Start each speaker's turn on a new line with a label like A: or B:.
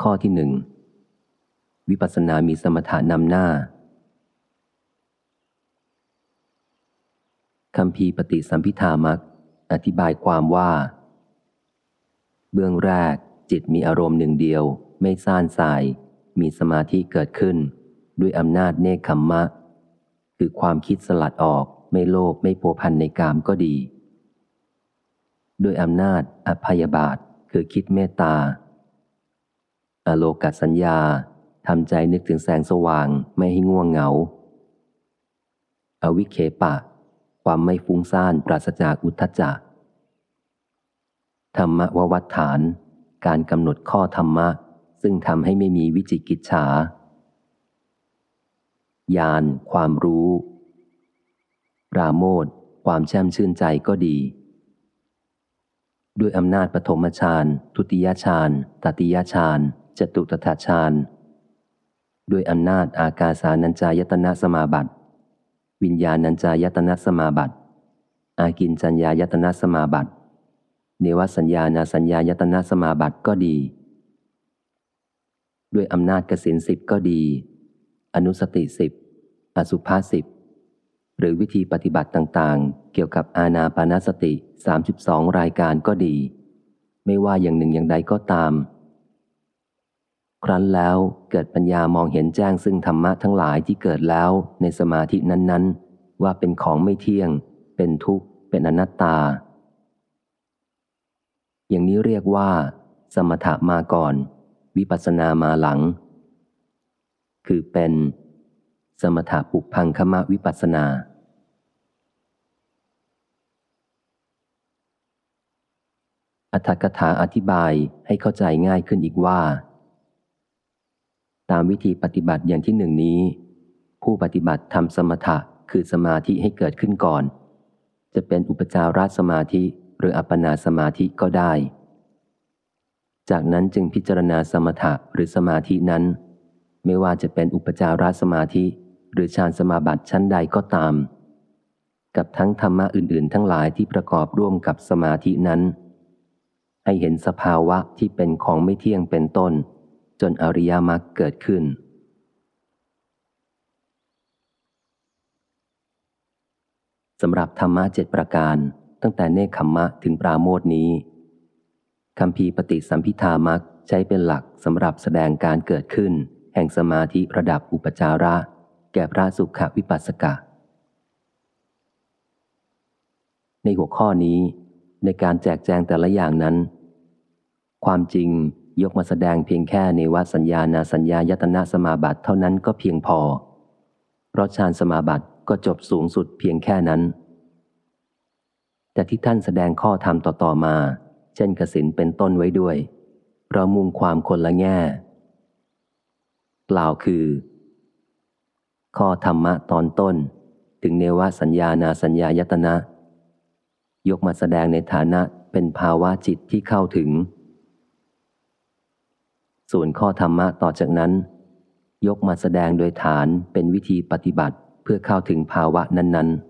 A: ข้อที่หนึ่งวิปัสสนามีสมถานำหน้าคำพีปฏิสัมพิธามักอธิบายความว่า เบื้องแรกจิตมีอารมณ์หนึ่งเดียว ไม่ซ่านสาย มีสมาธิเกิดขึ้น ด้วยอำนาจเนคขมมะ คือความคิดสลัดออกไม่โลภไม่โผพันในกามก็ดี ด้วยอำนาจอภัยบาทคือคิดเมตตา อโลกัสัญญาทำใจนึกถึงแสงสว่างไม่ให้ง่วงเหงา อวิเคปะ ความไม่ฟุ้งซ่านปราศจากอุทธจักธรรมววัฏฐาน การกำหนดข้อธรรมะ ซึ่งทำให้ไม่มีวิจิกิจฉาญาณความรู้ปราโมทความแช่มชื่นใจก็ดี ด้วยอำนาจปฐมฌานทุติยฌานตติยฌาน จตุตถาฌานด้วยอำนาจอากาสานัญจายตนะสมาบัติ วิญญาณัญจายตนะสมาบัติ อากินจัญญายตนะสมาบัติเนวสัญญาณสัญญายตนะสมาบัติก็ดี ด้วยอำนาจกสินสิบก็ดี อนุสติสิบอสุภาสิบหรือวิธีปฏิบัติต่างๆ เกี่ยวกับอาณาปานสติ 32 รายการก็ดี ไม่ว่าอย่างหนึ่งอย่างใดก็ตาม รั้นแล้วเกิดปัญญามองเห็นแจ้งซึ่งธรรมะทั้งหลายที่เกิดแล้วในสมาธินั้น ๆ ว่าเป็นของไม่เที่ยง เป็นทุกข์ เป็นอนัตตา อย่างนี้เรียกว่า สมถะมาก่อน วิปัสสนามาหลัง คือเป็น สมถะปุพังคมะวิปัสสนาอัธกถาอธิบายให้เข้าใจง่ายขึ้นอีกว่า ตามวิธีปฏิบัติอย่างที่หนึ่งนี้ ผู้ปฏิบัติทำสมถะคือสมาธิให้เกิดขึ้นก่อน จะเป็นอุปจารสมาธิหรืออัปปนาสมาธิก็ได้ จากนั้นจึงพิจารณาสมถะหรือสมาธินั้น ไม่ว่าจะเป็นอุปจารสมาธิ หรือฌานสมาบัติชั้นใดก็ตาม กับทั้งธรรมะอื่น ๆ ทั้งหลายที่ประกอบร่วมกับสมาธินั้น ให้เห็นสภาวะที่เป็นของไม่เที่ยงเป็นต้น จนอริยมรรคเกิดขึ้น สำหรับธรรมะเจ็ดประการตั้งแต่เนคขมมะถึงปราโมทนี้คำพีปฏิสัมพิธามักใช้เป็นหลักสำหรับแสดงการเกิดขึ้น แห่งสมาธิระดับอุปจาระ แก่พระสุขวิปัสสกะ ในหัวข้อนี้ในการแจกแจงแต่ละอย่างนั้น ความจริง ยกมาแสดงเพียงแค่ในวัสัญญาณสัญญายตนะสมาบัติเท่านั้นก็เพียงพอ เพราะฌานสมาบัติก็จบสูงสุดเพียงแค่นั้น แต่ที่ท่านแสดงข้อธรรมต่อๆมา เช่นกสินเป็นต้นไว้ด้วยเรามุ่งความคนละแง่กล่าวคือ ข้อธรรมะตอนต้น ถึงเนวสัญญานาสัญญายตนะ ยกมาแสดงในฐานะเป็นภาวะจิตที่เข้าถึง ส่วนข้อธรรมะต่อจากนั้น ยกมาแสดงโดยฐานเป็นวิธีปฏิบัติเพื่อเข้าถึงภาวะนั้นๆ